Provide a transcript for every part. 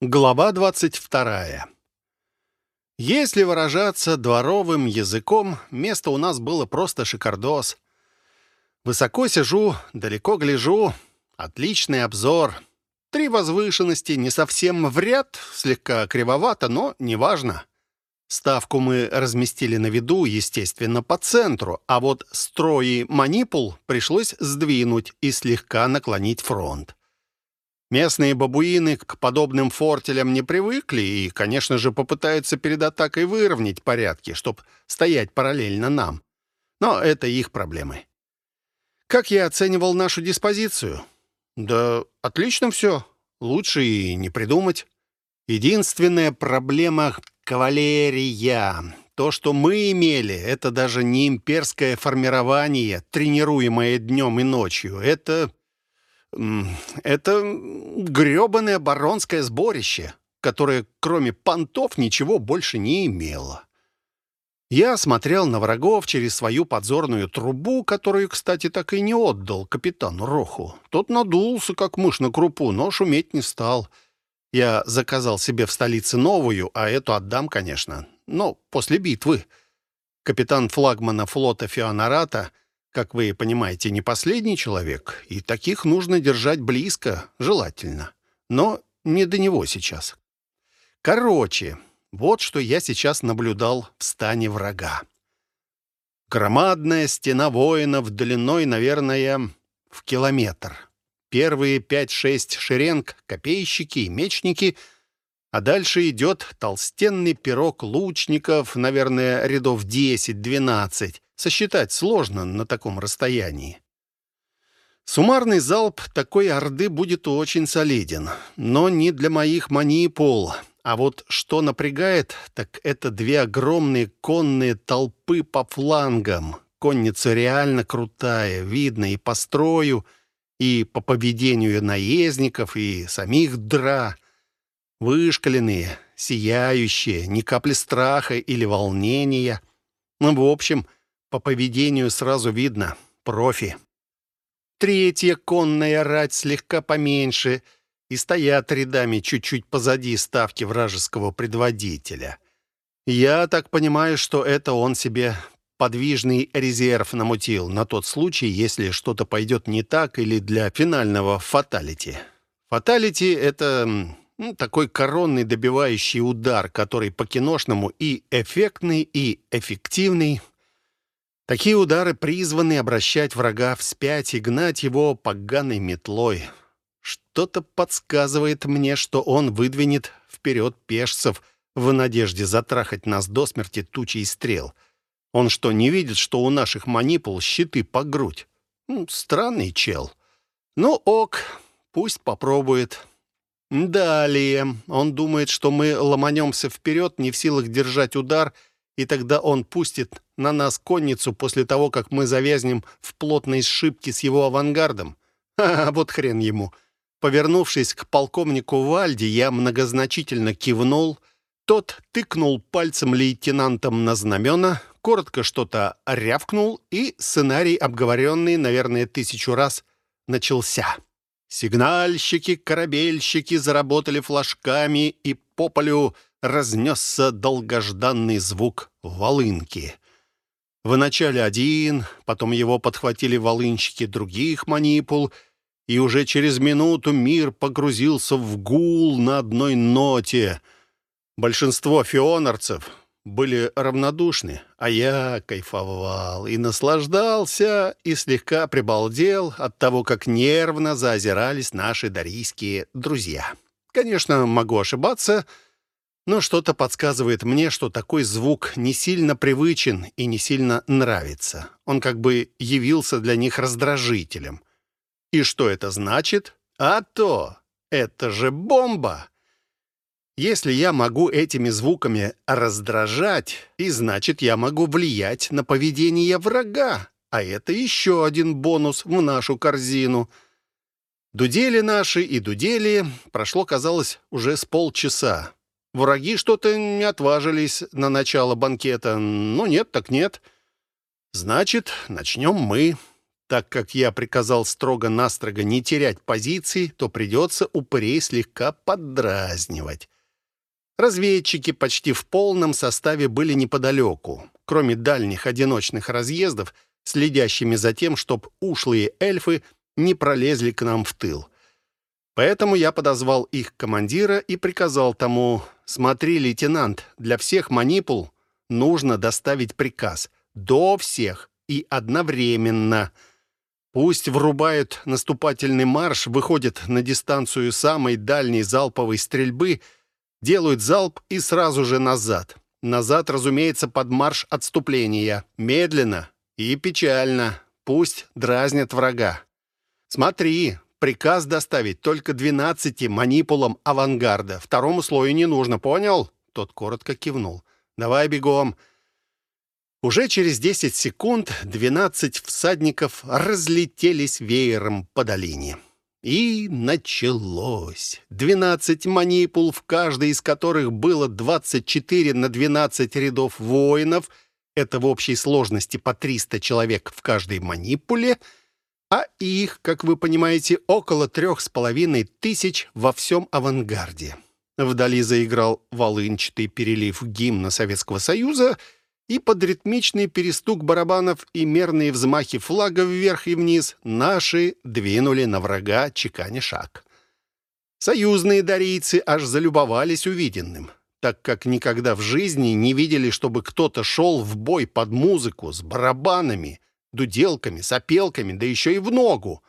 Глава 22. Если выражаться дворовым языком, место у нас было просто шикардос. Высоко сижу, далеко гляжу, отличный обзор. Три возвышенности, не совсем в ряд, слегка кривовато, но неважно. Ставку мы разместили на виду, естественно, по центру, а вот строи манипул пришлось сдвинуть и слегка наклонить фронт. Местные бабуины к подобным фортелям не привыкли и, конечно же, попытаются перед атакой выровнять порядки, чтобы стоять параллельно нам. Но это их проблемы. Как я оценивал нашу диспозицию? Да отлично все. Лучше и не придумать. Единственная проблема — кавалерия. То, что мы имели, это даже не имперское формирование, тренируемое днем и ночью. Это это грёбаное баронское сборище, которое кроме понтов ничего больше не имело. Я смотрел на врагов через свою подзорную трубу, которую, кстати, так и не отдал капитану Роху. Тот надулся, как мышь на крупу, но шуметь не стал. Я заказал себе в столице новую, а эту отдам, конечно. Но после битвы. Капитан флагмана флота Феонарата — как вы понимаете, не последний человек, и таких нужно держать близко, желательно. Но не до него сейчас. Короче, вот что я сейчас наблюдал в стане врага. Громадная стена воинов длиной, наверное, в километр. Первые пять-шесть шеренг — копейщики и мечники, а дальше идет толстенный пирог лучников, наверное, рядов десять-двенадцать, Сосчитать сложно на таком расстоянии. Суммарный залп такой орды будет очень солиден, но не для моих манипул. А вот что напрягает, так это две огромные конные толпы по флангам. Конница реально крутая, видно и по строю, и по поведению наездников, и самих дра. Вышкаленные, сияющие, ни капли страха или волнения. Ну, в общем, — по поведению сразу видно — профи. Третья конная рать слегка поменьше и стоят рядами чуть-чуть позади ставки вражеского предводителя. Я так понимаю, что это он себе подвижный резерв намутил на тот случай, если что-то пойдет не так или для финального фаталити. Фаталити — это ну, такой коронный добивающий удар, который по-киношному и эффектный, и эффективный — Такие удары призваны обращать врага вспять и гнать его поганой метлой. Что-то подсказывает мне, что он выдвинет вперед пешцев в надежде затрахать нас до смерти тучей стрел. Он что, не видит, что у наших манипул щиты по грудь? Странный чел. Ну, ок, пусть попробует. Далее. Он думает, что мы ломанемся вперед, не в силах держать удар — и тогда он пустит на нас конницу после того, как мы завязнем в плотной сшибке с его авангардом. А вот хрен ему. Повернувшись к полковнику Вальди, я многозначительно кивнул. Тот тыкнул пальцем лейтенантом на знамена, коротко что-то рявкнул, и сценарий, обговоренный, наверное, тысячу раз, начался. Сигнальщики, корабельщики заработали флажками, и по полю разнесся долгожданный звук волынки. Вначале один, потом его подхватили волынщики других манипул, и уже через минуту мир погрузился в гул на одной ноте. Большинство фионарцев были равнодушны, а я кайфовал и наслаждался, и слегка прибалдел от того, как нервно заозирались наши дарийские друзья. Конечно, могу ошибаться — но что-то подсказывает мне, что такой звук не сильно привычен и не сильно нравится. Он как бы явился для них раздражителем. И что это значит? А то, это же бомба! Если я могу этими звуками раздражать, и значит, я могу влиять на поведение врага, а это еще один бонус в нашу корзину. Дудели наши и дудели прошло, казалось, уже с полчаса. Враги что-то не отважились на начало банкета. Ну, нет так нет. Значит, начнем мы. Так как я приказал строго-настрого не терять позиции, то придется упырей слегка поддразнивать. Разведчики почти в полном составе были неподалеку, кроме дальних одиночных разъездов, следящими за тем, чтоб ушлые эльфы не пролезли к нам в тыл. Поэтому я подозвал их командира и приказал тому, «Смотри, лейтенант, для всех манипул нужно доставить приказ. До всех и одновременно. Пусть врубают наступательный марш, выходят на дистанцию самой дальней залповой стрельбы — Делают залп и сразу же назад. Назад, разумеется, под марш отступления. Медленно и печально. Пусть дразнят врага. Смотри, приказ доставить только 12 манипулам авангарда. Второму слою не нужно, понял? Тот коротко кивнул. Давай бегом. Уже через 10 секунд 12 всадников разлетелись веером по долине. И началось. Двенадцать манипул, в каждой из которых было 24 на 12 рядов воинов. Это в общей сложности по 300 человек в каждой манипуле. А их, как вы понимаете, около трех с половиной тысяч во всем авангарде. Вдали заиграл волынчатый перелив гимна Советского Союза — и под ритмичный перестук барабанов и мерные взмахи флага вверх и вниз наши двинули на врага, чеканя шаг. Союзные дарийцы аж залюбовались увиденным, так как никогда в жизни не видели, чтобы кто-то шел в бой под музыку с барабанами, дуделками, сопелками, да еще и в ногу.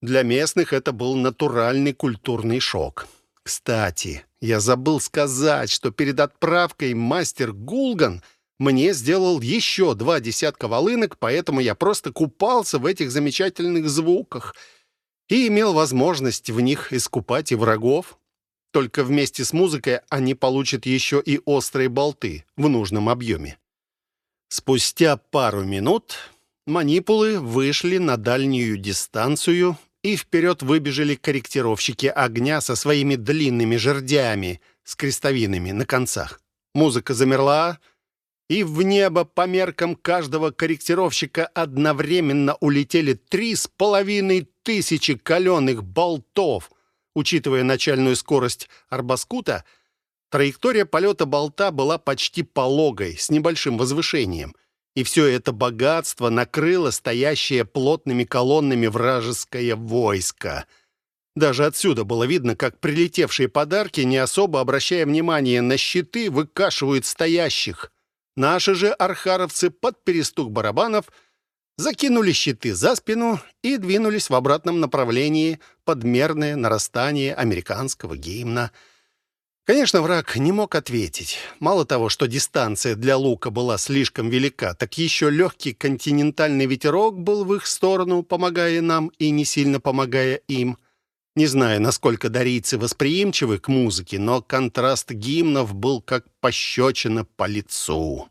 Для местных это был натуральный культурный шок. Кстати, я забыл сказать, что перед отправкой мастер Гулган — мне сделал еще два десятка волынок, поэтому я просто купался в этих замечательных звуках и имел возможность в них искупать и врагов. Только вместе с музыкой они получат еще и острые болты в нужном объеме. Спустя пару минут манипулы вышли на дальнюю дистанцию, и вперед выбежали корректировщики огня со своими длинными жердями с крестовинами на концах. Музыка замерла, и в небо по меркам каждого корректировщика одновременно улетели три с половиной тысячи каленых болтов. Учитывая начальную скорость арбаскута, траектория полета болта была почти пологой, с небольшим возвышением. И все это богатство накрыло стоящее плотными колоннами вражеское войско. Даже отсюда было видно, как прилетевшие подарки, не особо обращая внимания на щиты, выкашивают стоящих. Наши же архаровцы под перестук барабанов закинули щиты за спину и двинулись в обратном направлении под мерное нарастание американского гимна. Конечно, враг не мог ответить. Мало того, что дистанция для лука была слишком велика, так еще легкий континентальный ветерок был в их сторону, помогая нам и не сильно помогая им. Не знаю, насколько дарийцы восприимчивы к музыке, но контраст гимнов был как пощечина по лицу.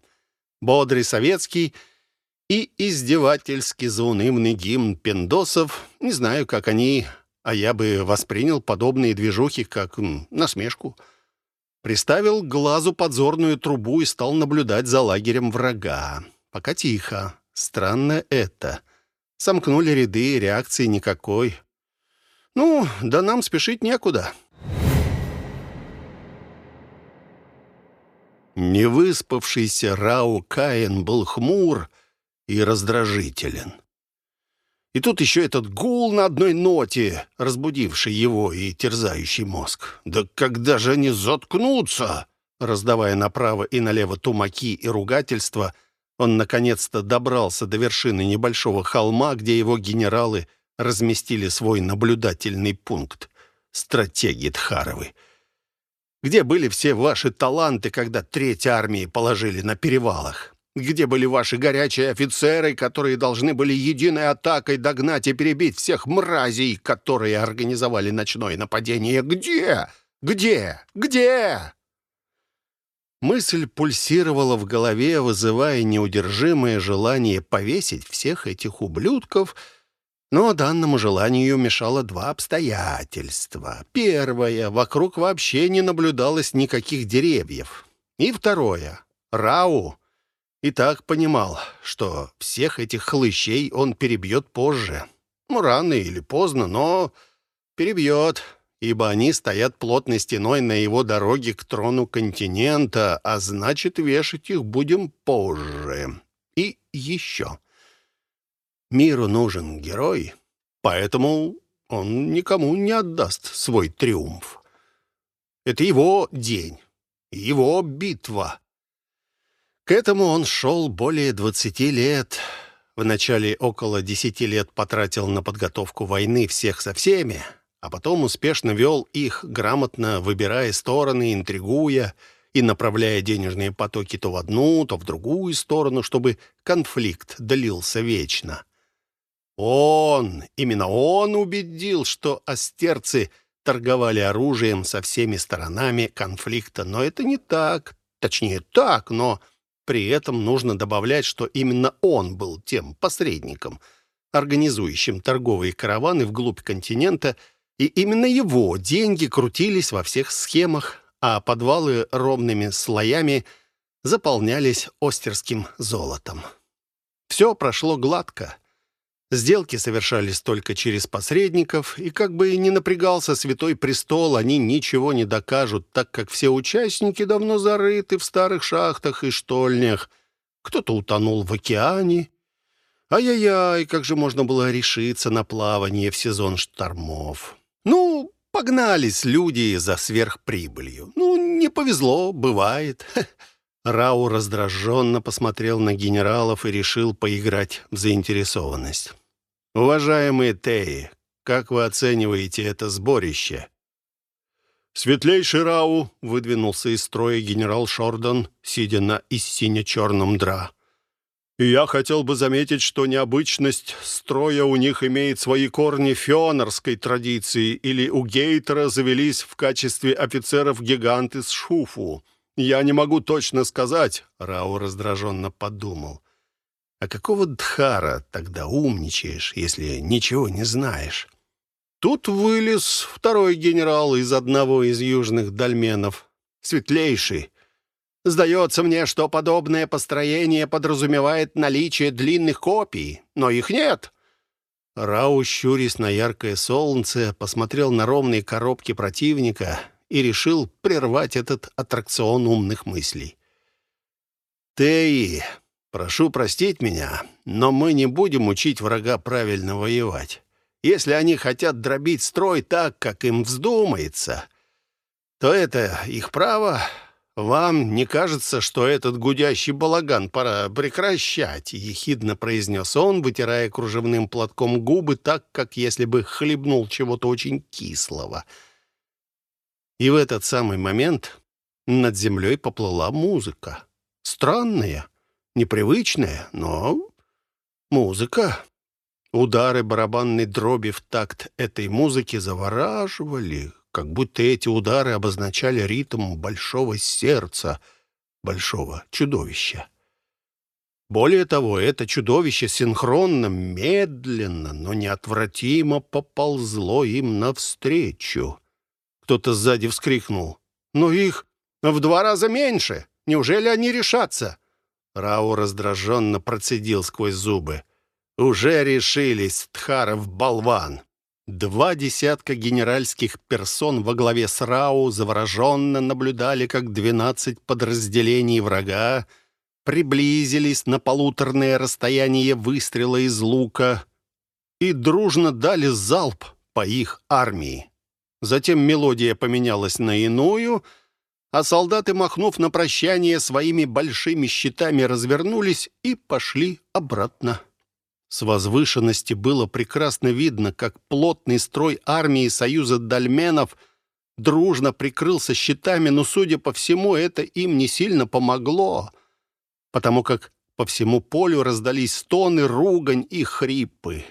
Бодрый советский и издевательски заунывный гимн пиндосов. Не знаю, как они, а я бы воспринял подобные движухи как насмешку. Приставил к глазу подзорную трубу и стал наблюдать за лагерем врага. Пока тихо. Странно это. Сомкнули ряды, реакции никакой. Ну, да нам спешить некуда. Невыспавшийся Рау Каин был хмур и раздражителен. И тут еще этот гул на одной ноте, разбудивший его и терзающий мозг. «Да когда же они заткнутся?» Раздавая направо и налево тумаки и ругательства, он наконец-то добрался до вершины небольшого холма, где его генералы разместили свой наблюдательный пункт. Стратеги Тхаровы. Где были все ваши таланты, когда треть армии положили на перевалах? Где были ваши горячие офицеры, которые должны были единой атакой догнать и перебить всех мразей, которые организовали ночное нападение? Где? Где? Где? Мысль пульсировала в голове, вызывая неудержимое желание повесить всех этих ублюдков — но данному желанию мешало два обстоятельства. Первое — вокруг вообще не наблюдалось никаких деревьев. И второе — Рау И так понимал, что всех этих хлыщей он перебьет позже. Ну, рано или поздно, но перебьет, ибо они стоят плотной стеной на его дороге к трону континента, а значит, вешать их будем позже. И еще. Миру нужен герой, поэтому он никому не отдаст свой триумф. Это его день, его битва. К этому он шел более 20 лет. Вначале около 10 лет потратил на подготовку войны всех со всеми, а потом успешно вел их, грамотно выбирая стороны, интригуя и направляя денежные потоки то в одну, то в другую сторону, чтобы конфликт длился вечно. Он, именно он убедил, что астерцы торговали оружием со всеми сторонами конфликта, но это не так. Точнее, так, но при этом нужно добавлять, что именно он был тем посредником, организующим торговые караваны вглубь континента, и именно его деньги крутились во всех схемах, а подвалы ровными слоями заполнялись остерским золотом. Все прошло гладко. Сделки совершались только через посредников, и как бы и не напрягался Святой Престол, они ничего не докажут, так как все участники давно зарыты в старых шахтах и штольнях. Кто-то утонул в океане. Ай-яй-яй, как же можно было решиться на плавание в сезон штормов? Ну, погнались люди за сверхприбылью. Ну, не повезло, бывает. Рау раздраженно посмотрел на генералов и решил поиграть в заинтересованность. «Уважаемые Теи, как вы оцениваете это сборище?» «Светлейший Рау», — выдвинулся из строя генерал Шордан, сидя на сине-черном дра. «И я хотел бы заметить, что необычность строя у них имеет свои корни фионорской традиции, или у Гейтера завелись в качестве офицеров гиганты с Шуфу». «Я не могу точно сказать», — Рау раздраженно подумал. «А какого дхара тогда умничаешь, если ничего не знаешь?» Тут вылез второй генерал из одного из южных дольменов, светлейший. Сдается мне, что подобное построение подразумевает наличие длинных копий, но их нет. Рау, щурясь на яркое солнце, посмотрел на ровные коробки противника — и решил прервать этот аттракцион умных мыслей. «Теи, прошу простить меня, но мы не будем учить врага правильно воевать. Если они хотят дробить строй так, как им вздумается, то это их право. Вам не кажется, что этот гудящий балаган пора прекращать?» — ехидно произнес он, вытирая кружевным платком губы так, как если бы хлебнул чего-то очень кислого — и в этот самый момент над землей поплыла музыка. Странная, непривычная, но музыка. Удары барабанной дроби в такт этой музыки завораживали, как будто эти удары обозначали ритм большого сердца, большого чудовища. Более того, это чудовище синхронно, медленно, но неотвратимо поползло им навстречу. Кто-то сзади вскрикнул. «Но их в два раза меньше! Неужели они решатся?» Рау раздраженно процедил сквозь зубы. «Уже решились, Тхаров болван!» Два десятка генеральских персон во главе с Рау завороженно наблюдали, как двенадцать подразделений врага приблизились на полуторное расстояние выстрела из лука и дружно дали залп по их армии. Затем мелодия поменялась на иную, а солдаты, махнув на прощание своими большими щитами, развернулись и пошли обратно. С возвышенности было прекрасно видно, как плотный строй армии Союза Дальменов дружно прикрылся щитами, но, судя по всему, это им не сильно помогло, потому как по всему полю раздались стоны, ругань и хрипы.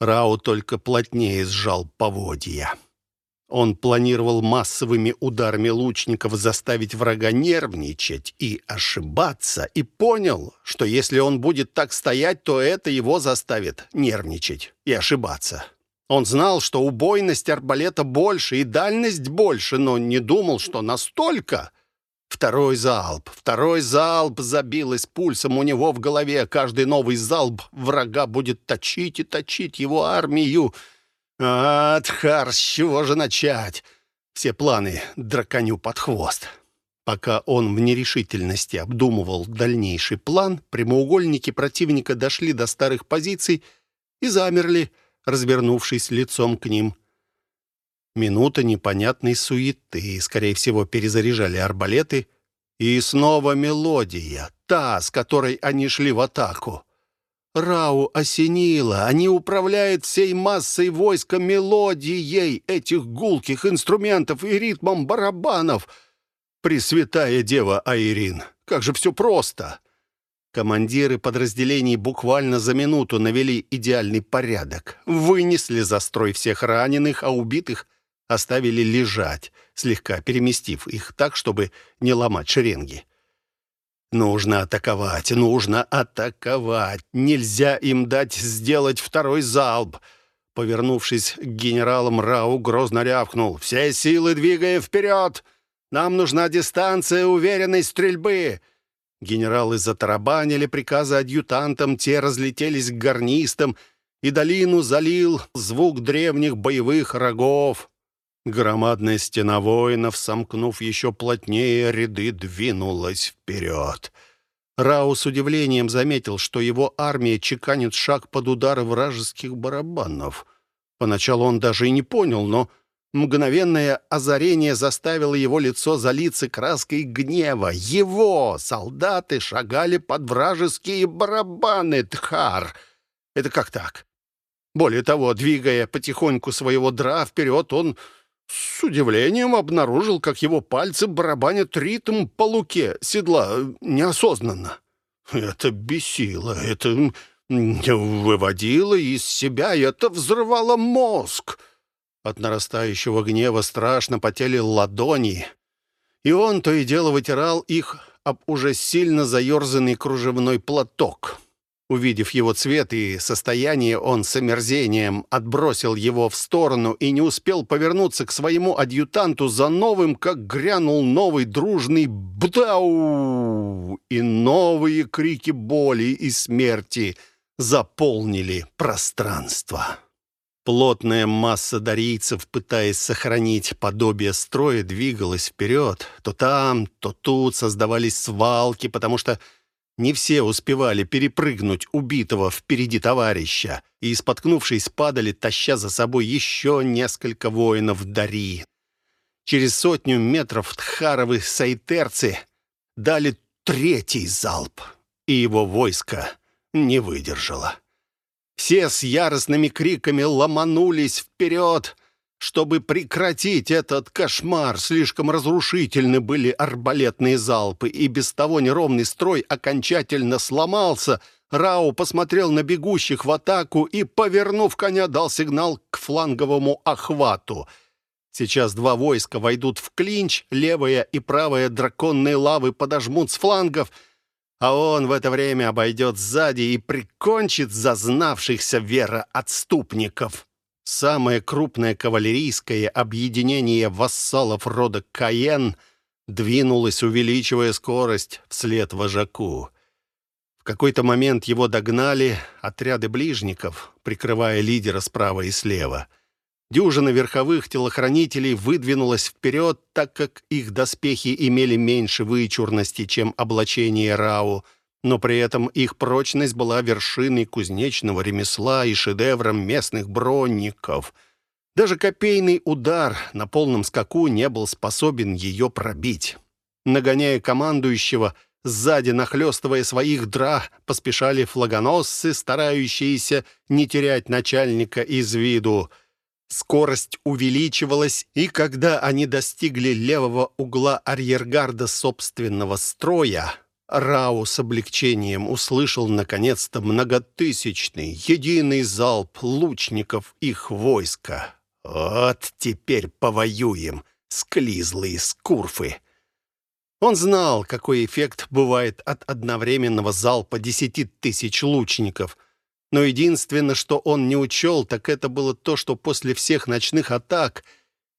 Рау только плотнее сжал поводья. Он планировал массовыми ударами лучников заставить врага нервничать и ошибаться, и понял, что если он будет так стоять, то это его заставит нервничать и ошибаться. Он знал, что убойность арбалета больше и дальность больше, но не думал, что настолько. Второй залп, второй залп забилось пульсом у него в голове. Каждый новый залп врага будет точить и точить его армию. А, Тхар, с чего же начать? Все планы драконю под хвост. Пока он в нерешительности обдумывал дальнейший план, прямоугольники противника дошли до старых позиций и замерли, развернувшись лицом к ним. Минута непонятной суеты, скорее всего, перезаряжали арбалеты, и снова мелодия, та, с которой они шли в атаку. Рау осенило, они управляют всей массой войска мелодией этих гулких инструментов и ритмом барабанов — Пресвятая Дева Айрин, как же все просто!» Командиры подразделений буквально за минуту навели идеальный порядок. Вынесли за строй всех раненых, а убитых оставили лежать, слегка переместив их так, чтобы не ломать шеренги. «Нужно атаковать, нужно атаковать! Нельзя им дать сделать второй залп!» Повернувшись к генералам, Рау грозно рявкнул. «Все силы двигаем вперед!» Нам нужна дистанция уверенной стрельбы!» Генералы затарабанили приказы адъютантам, те разлетелись к гарнистам, и долину залил звук древних боевых рогов. Громадная стена воинов, сомкнув еще плотнее ряды, двинулась вперед. Рау с удивлением заметил, что его армия чеканит шаг под удары вражеских барабанов. Поначалу он даже и не понял, но Мгновенное озарение заставило его лицо залиться краской гнева. Его солдаты шагали под вражеские барабаны, Тхар. Это как так? Более того, двигая потихоньку своего дра вперед, он с удивлением обнаружил, как его пальцы барабанят ритм по луке седла неосознанно. Это бесило, это выводило из себя, это взрывало мозг. От нарастающего гнева страшно потели ладони, и он то и дело вытирал их об уже сильно заерзанный кружевной платок. Увидев его цвет и состояние, он с омерзением отбросил его в сторону и не успел повернуться к своему адъютанту за новым, как грянул новый дружный «бдау!» и новые крики боли и смерти заполнили пространство. Плотная масса дарийцев, пытаясь сохранить подобие строя, двигалась вперед. То там, то тут создавались свалки, потому что не все успевали перепрыгнуть убитого впереди товарища, и, споткнувшись, падали, таща за собой еще несколько воинов Дари. Через сотню метров Тхаровы сайтерцы дали третий залп, и его войско не выдержало. Все с яростными криками ломанулись вперед, чтобы прекратить этот кошмар. Слишком разрушительны были арбалетные залпы, и без того неровный строй окончательно сломался. Рау посмотрел на бегущих в атаку и, повернув коня, дал сигнал к фланговому охвату. Сейчас два войска войдут в клинч, левая и правая драконные лавы подожмут с флангов — а он в это время обойдет сзади и прикончит зазнавшихся вероотступников. Самое крупное кавалерийское объединение вассалов рода Каен двинулось, увеличивая скорость вслед вожаку. В какой-то момент его догнали отряды ближников, прикрывая лидера справа и слева — Дюжина верховых телохранителей выдвинулась вперед, так как их доспехи имели меньше вычурности, чем облачение Рау, но при этом их прочность была вершиной кузнечного ремесла и шедевром местных бронников. Даже копейный удар на полном скаку не был способен ее пробить. Нагоняя командующего, сзади нахлестывая своих дра, поспешали флагоносцы, старающиеся не терять начальника из виду — Скорость увеличивалась, и когда они достигли левого угла арьергарда собственного строя, Рау с облегчением услышал наконец-то многотысячный, единый залп лучников их войска. «Вот теперь повоюем, склизлые скурфы!» Он знал, какой эффект бывает от одновременного залпа десяти тысяч лучников — но единственное, что он не учел, так это было то, что после всех ночных атак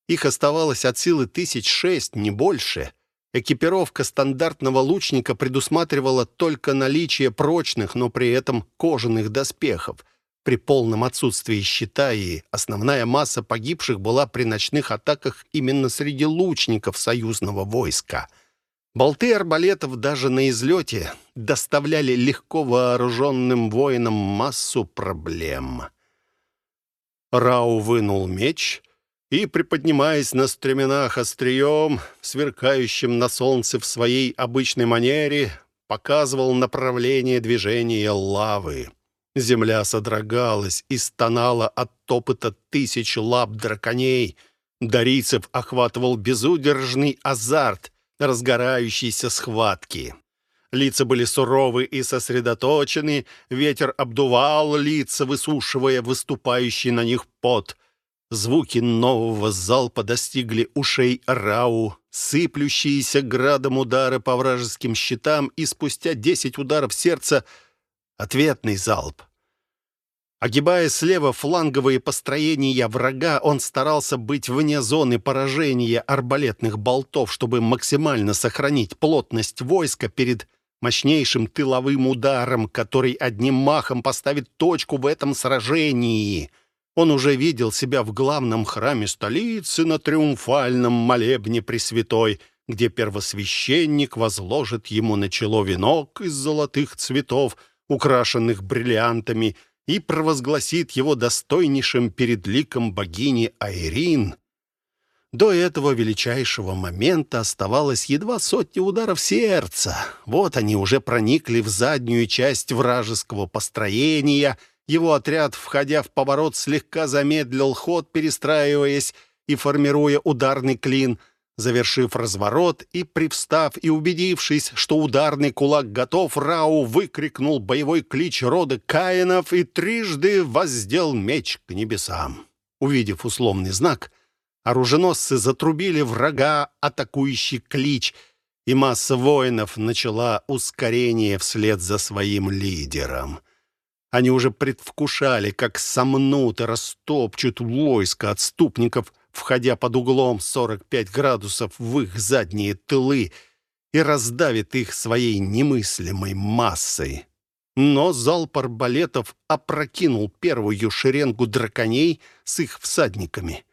их оставалось от силы тысяч шесть, не больше. Экипировка стандартного лучника предусматривала только наличие прочных, но при этом кожаных доспехов. При полном отсутствии щита и основная масса погибших была при ночных атаках именно среди лучников союзного войска. Болты арбалетов даже на излете доставляли легко вооруженным воинам массу проблем. Рау вынул меч и, приподнимаясь на стременах острием, сверкающим на солнце в своей обычной манере, показывал направление движения лавы. Земля содрогалась и стонала от топота тысяч лап драконей. Дарийцев охватывал безудержный азарт разгорающейся схватки. Лица были суровы и сосредоточены, ветер обдувал лица, высушивая выступающий на них пот — Звуки нового залпа достигли ушей Рау, сыплющиеся градом удары по вражеским щитам, и спустя десять ударов сердца — ответный залп. Огибая слева фланговые построения врага, он старался быть вне зоны поражения арбалетных болтов, чтобы максимально сохранить плотность войска перед мощнейшим тыловым ударом, который одним махом поставит точку в этом сражении — он уже видел себя в главном храме столицы на триумфальном молебне Пресвятой, где первосвященник возложит ему на чело венок из золотых цветов, украшенных бриллиантами, и провозгласит его достойнейшим перед ликом богини Айрин. До этого величайшего момента оставалось едва сотни ударов сердца. Вот они уже проникли в заднюю часть вражеского построения — его отряд, входя в поворот, слегка замедлил ход, перестраиваясь и формируя ударный клин. Завершив разворот и привстав и убедившись, что ударный кулак готов, Рау выкрикнул боевой клич рода Каинов и трижды воздел меч к небесам. Увидев условный знак, оруженосцы затрубили врага атакующий клич, и масса воинов начала ускорение вслед за своим лидером. Они уже предвкушали, как сомнут и растопчут войско отступников, входя под углом 45 градусов в их задние тылы и раздавит их своей немыслимой массой. Но залп арбалетов опрокинул первую шеренгу драконей с их всадниками.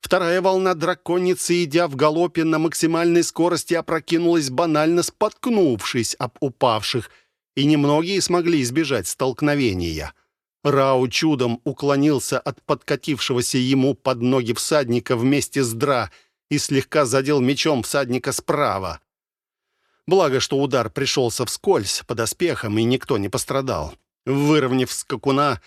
Вторая волна драконицы, идя в галопе на максимальной скорости, опрокинулась, банально споткнувшись об упавших – и немногие смогли избежать столкновения. Рау чудом уклонился от подкатившегося ему под ноги всадника вместе с Дра и слегка задел мечом всадника справа. Благо, что удар пришелся вскользь, под оспехом, и никто не пострадал. Выровняв скакуна,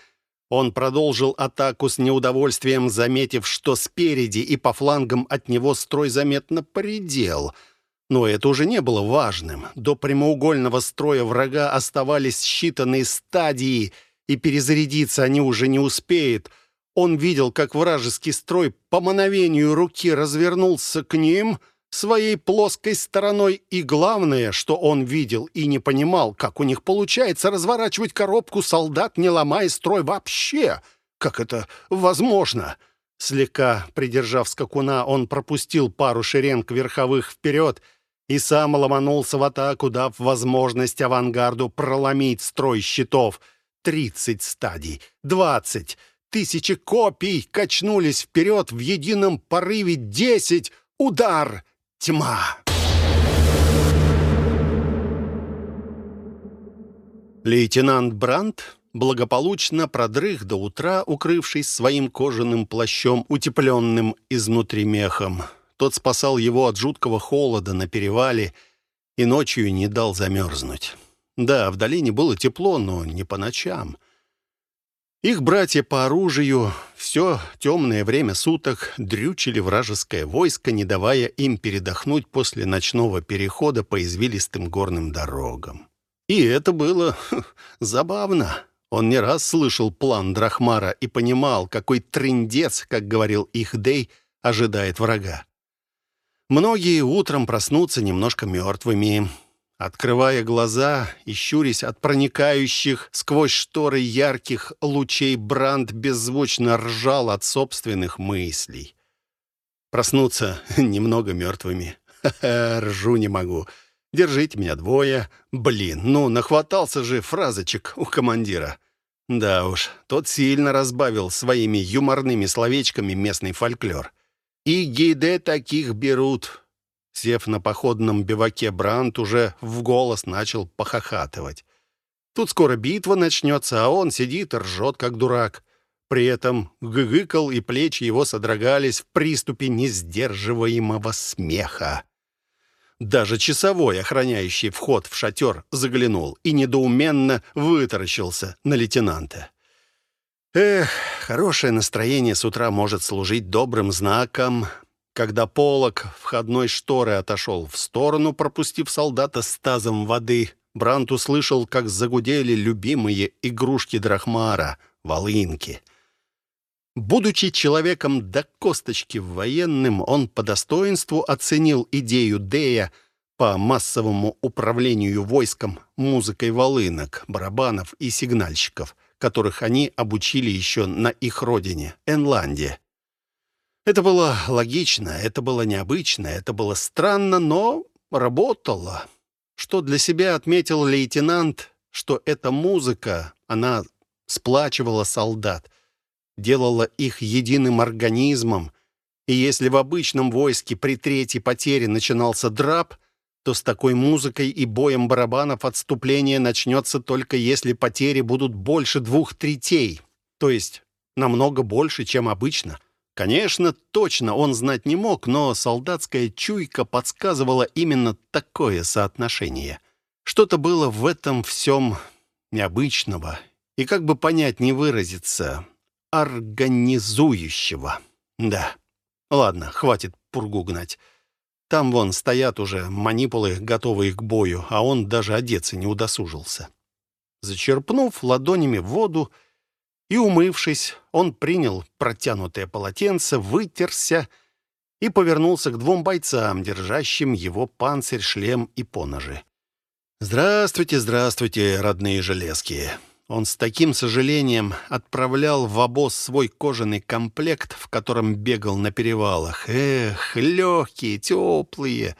он продолжил атаку с неудовольствием, заметив, что спереди и по флангам от него строй заметно поредел — но это уже не было важным. До прямоугольного строя врага оставались считанные стадии, и перезарядиться они уже не успеют. Он видел, как вражеский строй по мановению руки развернулся к ним своей плоской стороной, и главное, что он видел и не понимал, как у них получается разворачивать коробку солдат, не ломая строй вообще. Как это возможно? Слегка придержав скакуна, он пропустил пару шеренг верховых вперед — и сам ломанулся в атаку, дав возможность авангарду проломить строй щитов. Тридцать стадий, двадцать, тысячи копий качнулись вперед в едином порыве десять. Удар! Тьма! Лейтенант Брандт благополучно продрых до утра, укрывшись своим кожаным плащом, утепленным изнутри мехом. Тот спасал его от жуткого холода на перевале и ночью не дал замерзнуть. Да, в долине было тепло, но не по ночам. Их братья по оружию все темное время суток дрючили вражеское войско, не давая им передохнуть после ночного перехода по извилистым горным дорогам. И это было ха, забавно. Он не раз слышал план Драхмара и понимал, какой трындец, как говорил Ихдей, ожидает врага. Многие утром проснутся немножко мертвыми. Открывая глаза и щурясь от проникающих сквозь шторы ярких лучей, Бранд беззвучно ржал от собственных мыслей. Проснуться немного мертвыми. Ржу не могу. Держите меня двое. Блин, ну, нахватался же фразочек у командира. Да уж, тот сильно разбавил своими юморными словечками местный фольклор. И гиде таких берут. Сев на походном биваке, Брант уже в голос начал похохатывать. Тут скоро битва начнется, а он сидит и ржет, как дурак. При этом гыгыкал, и плечи его содрогались в приступе несдерживаемого смеха. Даже часовой, охраняющий вход в шатер, заглянул и недоуменно вытаращился на лейтенанта. Эх, хорошее настроение с утра может служить добрым знаком. Когда полог входной шторы отошел в сторону, пропустив солдата с тазом воды, Брант услышал, как загудели любимые игрушки Драхмара — волынки — Будучи человеком до косточки военным, он по достоинству оценил идею Дея по массовому управлению войском музыкой волынок, барабанов и сигнальщиков, которых они обучили еще на их родине, Энланде. Это было логично, это было необычно, это было странно, но работало. Что для себя отметил лейтенант, что эта музыка, она сплачивала солдат — делала их единым организмом, и если в обычном войске при третьей потере начинался драп, то с такой музыкой и боем барабанов отступление начнется только если потери будут больше двух третей, то есть намного больше, чем обычно. Конечно, точно он знать не мог, но солдатская чуйка подсказывала именно такое соотношение. Что-то было в этом всем необычного. И как бы понять не выразиться, организующего. Да. Ладно, хватит пургу гнать. Там вон стоят уже манипулы, готовые к бою, а он даже одеться не удосужился. Зачерпнув ладонями воду и умывшись, он принял протянутое полотенце, вытерся и повернулся к двум бойцам, держащим его панцирь, шлем и поножи. «Здравствуйте, здравствуйте, родные железки!» Он с таким сожалением отправлял в обоз свой кожаный комплект, в котором бегал на перевалах. Эх, легкие, теплые.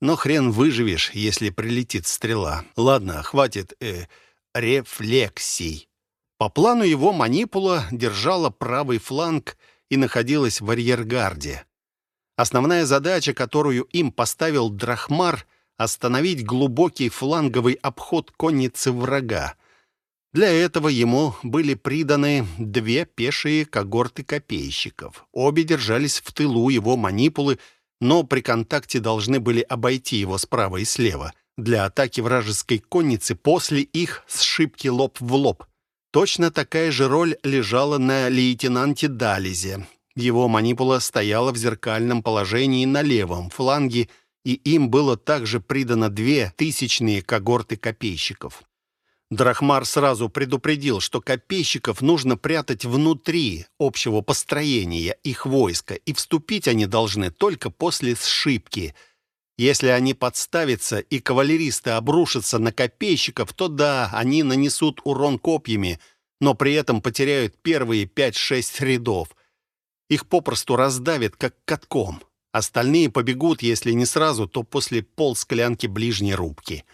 Но хрен выживешь, если прилетит стрела. Ладно, хватит э, рефлексий. По плану его манипула держала правый фланг и находилась в арьергарде. Основная задача, которую им поставил Драхмар — остановить глубокий фланговый обход конницы врага. Для этого ему были приданы две пешие когорты копейщиков. Обе держались в тылу его манипулы, но при контакте должны были обойти его справа и слева для атаки вражеской конницы после их сшибки лоб в лоб. Точно такая же роль лежала на лейтенанте Дализе. Его манипула стояла в зеркальном положении на левом фланге, и им было также придано две тысячные когорты копейщиков. Драхмар сразу предупредил, что копейщиков нужно прятать внутри общего построения их войска, и вступить они должны только после сшибки. Если они подставятся и кавалеристы обрушатся на копейщиков, то да, они нанесут урон копьями, но при этом потеряют первые 5-6 рядов. Их попросту раздавят, как катком. Остальные побегут, если не сразу, то после полсклянки ближней рубки.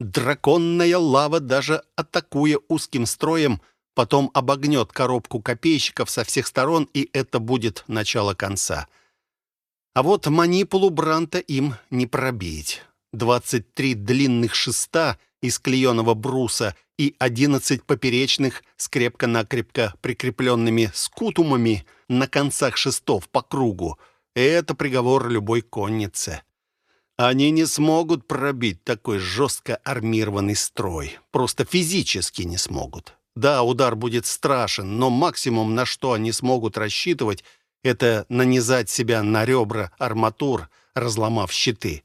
Драконная лава, даже атакуя узким строем, потом обогнет коробку копейщиков со всех сторон, и это будет начало конца. А вот манипулу Бранта им не пробить. 23 длинных шеста из клееного бруса и 11 поперечных с крепко-накрепко прикрепленными скутумами на концах шестов по кругу. Это приговор любой коннице. Они не смогут пробить такой жестко армированный строй. Просто физически не смогут. Да, удар будет страшен, но максимум, на что они смогут рассчитывать, это нанизать себя на ребра арматур, разломав щиты.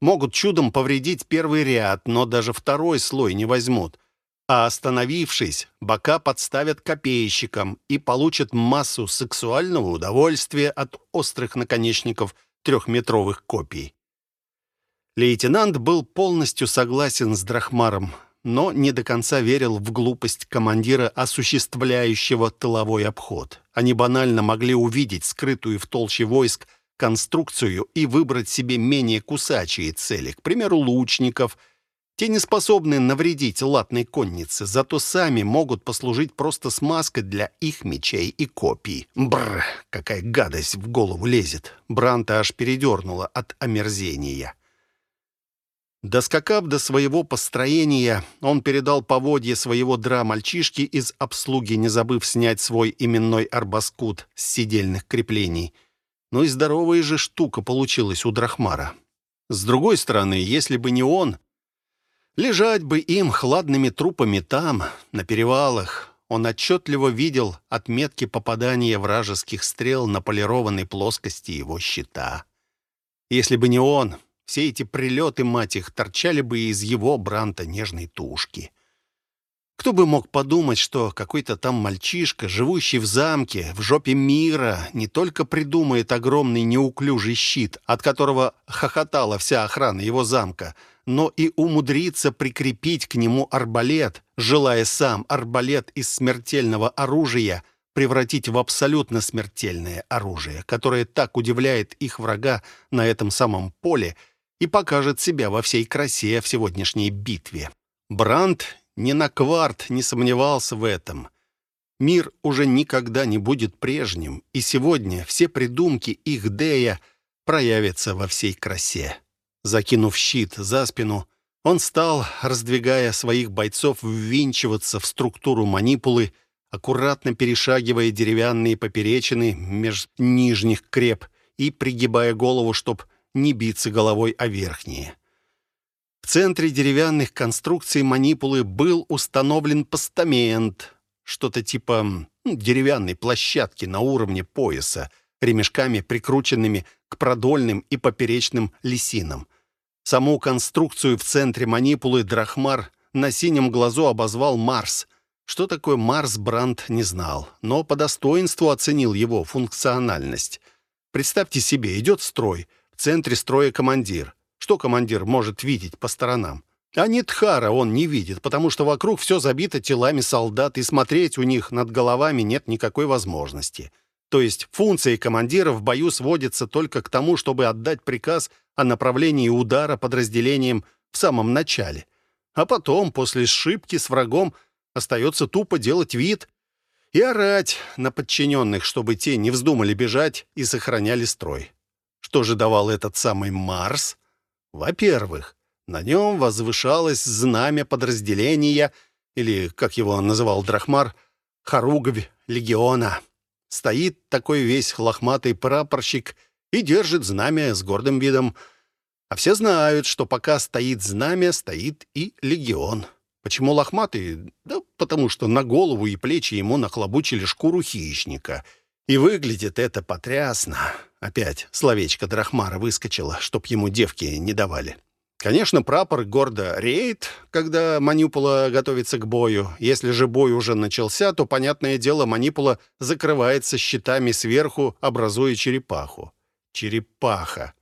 Могут чудом повредить первый ряд, но даже второй слой не возьмут. А остановившись, бока подставят копейщикам и получат массу сексуального удовольствия от острых наконечников трехметровых копий. Лейтенант был полностью согласен с Драхмаром, но не до конца верил в глупость командира, осуществляющего тыловой обход. Они банально могли увидеть скрытую в толще войск конструкцию и выбрать себе менее кусачие цели, к примеру, лучников. Те не способны навредить латной коннице, зато сами могут послужить просто смазкой для их мечей и копий. Бррр, какая гадость в голову лезет. Бранта аж передернула от омерзения. Доскакав до своего построения, он передал поводье своего дра-мальчишки из обслуги, не забыв снять свой именной арбаскут с сидельных креплений — ну и здоровая же штука получилась у Драхмара. С другой стороны, если бы не он, лежать бы им хладными трупами там, на перевалах. Он отчетливо видел отметки попадания вражеских стрел на полированной плоскости его щита. Если бы не он, все эти прилеты, мать их, торчали бы из его бранта нежной тушки. Кто бы мог подумать, что какой-то там мальчишка, живущий в замке, в жопе мира, не только придумает огромный неуклюжий щит, от которого хохотала вся охрана его замка, но и умудрится прикрепить к нему арбалет, желая сам арбалет из смертельного оружия превратить в абсолютно смертельное оружие, которое так удивляет их врага на этом самом поле и покажет себя во всей красе в сегодняшней битве. Бранд ни на кварт не сомневался в этом. Мир уже никогда не будет прежним, и сегодня все придумки их Дея проявятся во всей красе. Закинув щит за спину, он стал, раздвигая своих бойцов, ввинчиваться в структуру манипулы, аккуратно перешагивая деревянные поперечины меж нижних креп и пригибая голову, чтоб не биться головой о верхние. В центре деревянных конструкций манипулы был установлен постамент, что-то типа ну, деревянной площадки на уровне пояса, ремешками, прикрученными к продольным и поперечным лисинам. Саму конструкцию в центре манипулы Драхмар на синем глазу обозвал Марс. Что такое Марс, Бранд не знал, но по достоинству оценил его функциональность. Представьте себе, идет строй, в центре строя командир. Что командир может видеть по сторонам? А Нитхара он не видит, потому что вокруг все забито телами солдат, и смотреть у них над головами нет никакой возможности. То есть функции командира в бою сводятся только к тому, чтобы отдать приказ о направлении удара подразделением в самом начале. А потом, после сшибки с врагом, остается тупо делать вид и орать на подчиненных, чтобы те не вздумали бежать и сохраняли строй. Что же давал этот самый Марс? Во-первых, на нем возвышалось знамя подразделения, или, как его называл Драхмар, Харугвь легиона. Стоит такой весь лохматый прапорщик и держит знамя с гордым видом. А все знают, что пока стоит знамя, стоит и легион. Почему лохматый? Да потому что на голову и плечи ему нахлобучили шкуру хищника. И выглядит это потрясно. Опять словечко Драхмара выскочило, чтоб ему девки не давали. Конечно, прапор гордо реет, когда манипула готовится к бою. Если же бой уже начался, то, понятное дело, манипула закрывается щитами сверху, образуя черепаху. Черепаха.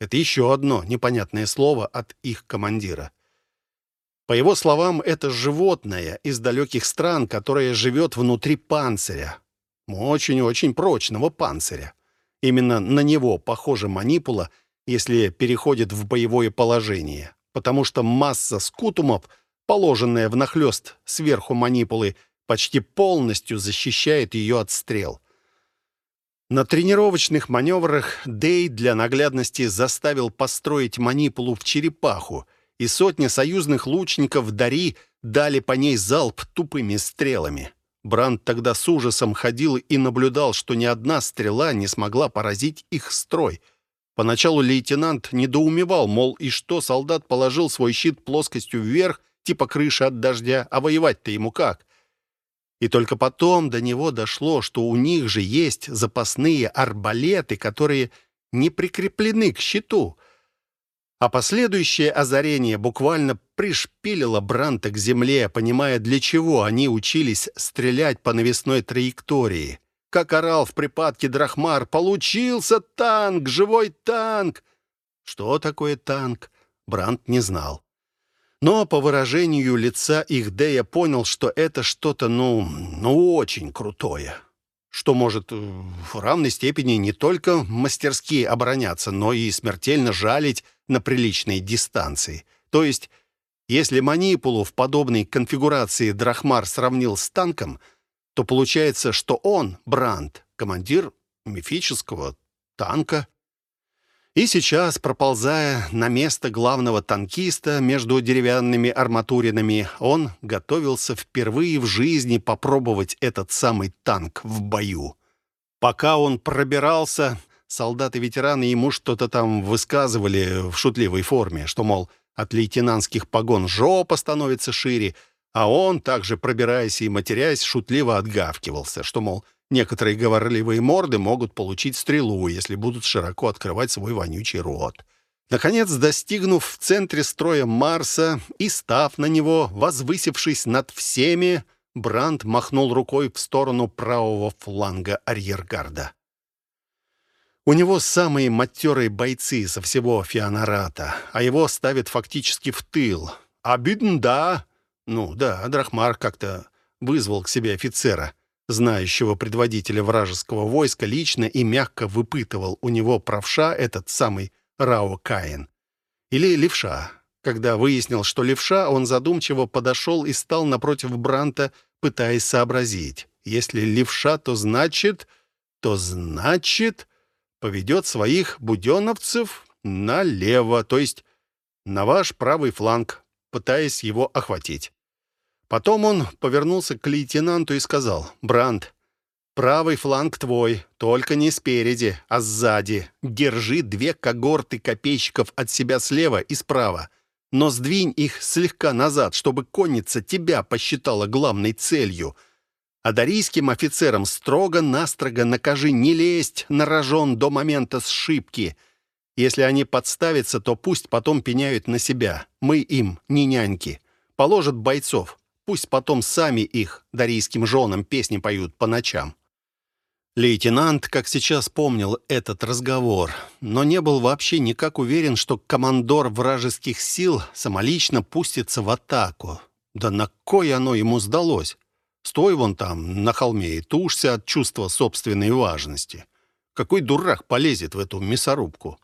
Это еще одно непонятное слово от их командира. По его словам, это животное из далеких стран, которое живет внутри панциря. Очень-очень прочного панциря. Именно на него похожа манипула, если переходит в боевое положение, потому что масса скутумов, положенная внахлёст сверху манипулы, почти полностью защищает ее от стрел. На тренировочных маневрах Дей для наглядности заставил построить манипулу в черепаху, и сотни союзных лучников Дари дали по ней залп тупыми стрелами. Бранд тогда с ужасом ходил и наблюдал, что ни одна стрела не смогла поразить их строй. Поначалу лейтенант недоумевал, мол, и что солдат положил свой щит плоскостью вверх, типа крыши от дождя, а воевать-то ему как? И только потом до него дошло, что у них же есть запасные арбалеты, которые не прикреплены к щиту — а последующее озарение буквально пришпилило Бранта к земле, понимая, для чего они учились стрелять по навесной траектории. Как орал в припадке Драхмар, «Получился танк! Живой танк!» Что такое танк, Брант не знал. Но по выражению лица их Дея понял, что это что-то, ну, ну, очень крутое. Что может в равной степени не только мастерски обороняться, но и смертельно жалить на приличной дистанции. То есть, если манипулу в подобной конфигурации Драхмар сравнил с танком, то получается, что он, Бранд, командир мифического танка. И сейчас, проползая на место главного танкиста между деревянными арматуринами, он готовился впервые в жизни попробовать этот самый танк в бою. Пока он пробирался, солдаты-ветераны ему что-то там высказывали в шутливой форме, что, мол, от лейтенантских погон жопа становится шире, а он, также пробираясь и матерясь, шутливо отгавкивался, что, мол, Некоторые говорливые морды могут получить стрелу, если будут широко открывать свой вонючий рот. Наконец, достигнув в центре строя Марса и став на него, возвысившись над всеми, Бранд махнул рукой в сторону правого фланга арьергарда. У него самые матерые бойцы со всего Фианарата, а его ставят фактически в тыл. Обидно, да? Ну да, Драхмар как-то вызвал к себе офицера — знающего предводителя вражеского войска, лично и мягко выпытывал у него правша этот самый Рао Каин. Или левша. Когда выяснил, что левша, он задумчиво подошел и стал напротив Бранта, пытаясь сообразить. Если левша, то значит... То значит... Поведет своих буденовцев налево, то есть на ваш правый фланг, пытаясь его охватить. Потом он повернулся к лейтенанту и сказал, «Бранд, правый фланг твой, только не спереди, а сзади. Держи две когорты копейщиков от себя слева и справа, но сдвинь их слегка назад, чтобы конница тебя посчитала главной целью». А дарийским офицерам строго-настрого накажи не лезть на рожон до момента сшибки. Если они подставятся, то пусть потом пеняют на себя. Мы им не няньки. Положат бойцов. Пусть потом сами их, дарийским женам, песни поют по ночам. Лейтенант, как сейчас помнил этот разговор, но не был вообще никак уверен, что командор вражеских сил самолично пустится в атаку. Да на кой оно ему сдалось? Стой вон там, на холме, и тушься от чувства собственной важности. Какой дурак полезет в эту мясорубку?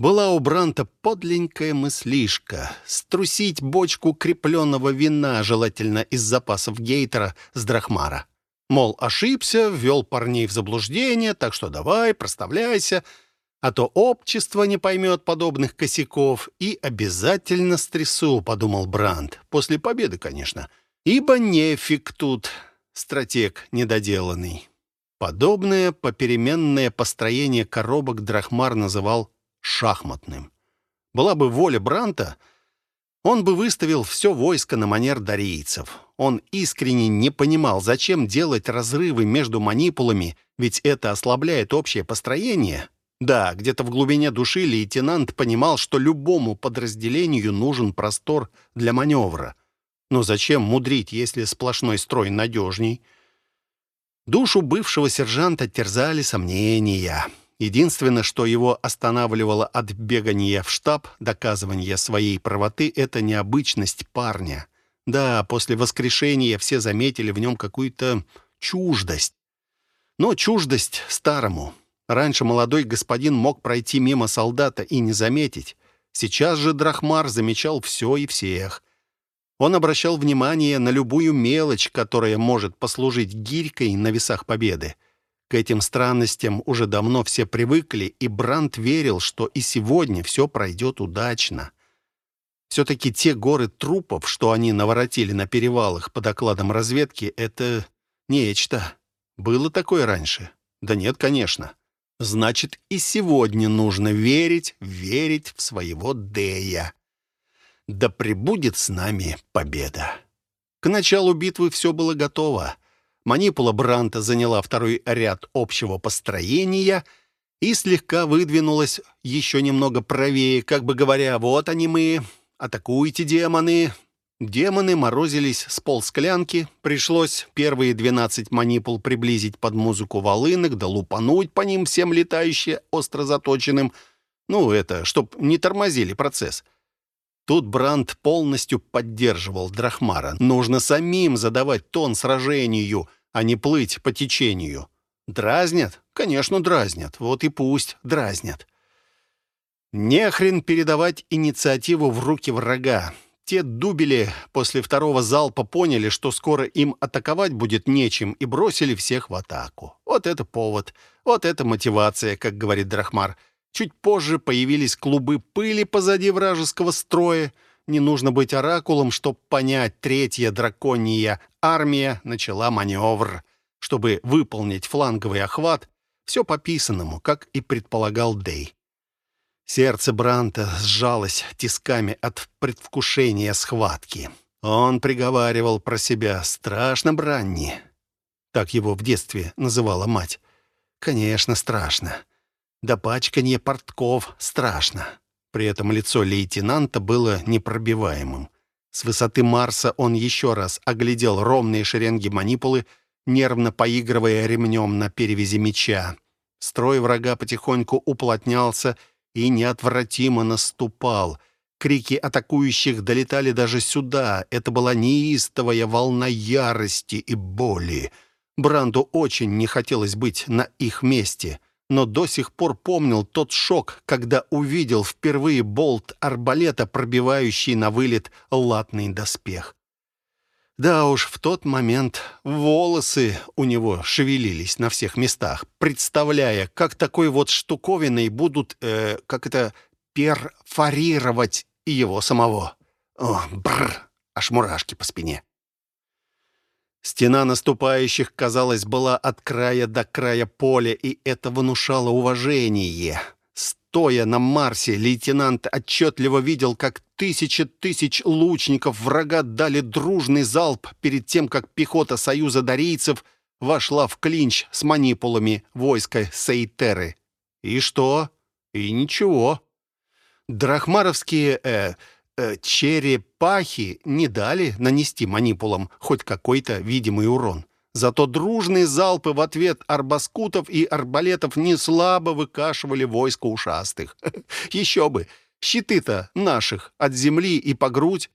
Была у Бранта подленькая мыслишка — струсить бочку крепленного вина, желательно из запасов гейтера с Драхмара. Мол, ошибся, ввел парней в заблуждение, так что давай, проставляйся, а то общество не поймет подобных косяков и обязательно стрессу, подумал Бранд. После победы, конечно. Ибо нефиг тут, стратег недоделанный. Подобное попеременное построение коробок Драхмар называл шахматным. Была бы воля Бранта, он бы выставил все войско на манер дарийцев. Он искренне не понимал, зачем делать разрывы между манипулами, ведь это ослабляет общее построение. Да, где-то в глубине души лейтенант понимал, что любому подразделению нужен простор для маневра. Но зачем мудрить, если сплошной строй надежней? Душу бывшего сержанта терзали сомнения. Единственное, что его останавливало от бегания в штаб, доказывания своей правоты, это необычность парня. Да, после воскрешения все заметили в нем какую-то чуждость. Но чуждость старому. Раньше молодой господин мог пройти мимо солдата и не заметить. Сейчас же Драхмар замечал все и всех. Он обращал внимание на любую мелочь, которая может послужить гирькой на весах победы. К этим странностям уже давно все привыкли, и Бранд верил, что и сегодня все пройдет удачно. Все-таки те горы трупов, что они наворотили на перевалах по докладам разведки, это нечто. Было такое раньше? Да нет, конечно. Значит, и сегодня нужно верить, верить в своего Дея. Да пребудет с нами победа. К началу битвы все было готово. Манипула Бранта заняла второй ряд общего построения и слегка выдвинулась еще немного правее, как бы говоря, «Вот они мы, атакуйте, демоны!» Демоны морозились с полсклянки. Пришлось первые двенадцать манипул приблизить под музыку волынок, да лупануть по ним всем летающие остро заточенным. Ну, это, чтоб не тормозили процесс. Тут Бранд полностью поддерживал Драхмара. Нужно самим задавать тон сражению, а не плыть по течению. Дразнят? Конечно, дразнят. Вот и пусть дразнят. Нехрен передавать инициативу в руки врага. Те дубели после второго залпа поняли, что скоро им атаковать будет нечем, и бросили всех в атаку. Вот это повод, вот это мотивация, как говорит Драхмар. Чуть позже появились клубы пыли позади вражеского строя. Не нужно быть оракулом, чтобы понять, третья драконья армия начала маневр. Чтобы выполнить фланговый охват, все по писанному, как и предполагал Дей. Сердце Бранта сжалось тисками от предвкушения схватки. Он приговаривал про себя «страшно, Бранни». Так его в детстве называла мать. Конечно, страшно. До пачканья портков страшно. При этом лицо лейтенанта было непробиваемым. С высоты Марса он еще раз оглядел ровные шеренги манипулы, нервно поигрывая ремнем на перевязи меча. Строй врага потихоньку уплотнялся, и неотвратимо наступал. Крики атакующих долетали даже сюда. Это была неистовая волна ярости и боли. Бранду очень не хотелось быть на их месте, но до сих пор помнил тот шок, когда увидел впервые болт арбалета, пробивающий на вылет латный доспех. Да уж, в тот момент волосы у него шевелились на всех местах, представляя, как такой вот штуковиной будут, э, как это, перфорировать его самого. О, бррр, аж мурашки по спине. Стена наступающих, казалось, была от края до края поля, и это внушало уважение. Стоя на Марсе, лейтенант отчетливо видел, как тысячи тысяч лучников врага дали дружный залп перед тем, как пехота Союза Дарийцев вошла в клинч с манипулами войска Сейтеры. И что? И ничего. Драхмаровские э, черепахи не дали нанести манипулам хоть какой-то видимый урон. Зато дружные залпы в ответ арбаскутов и арбалетов не слабо выкашивали войско ушастых. Еще бы! Щиты-то наших от земли и по грудь.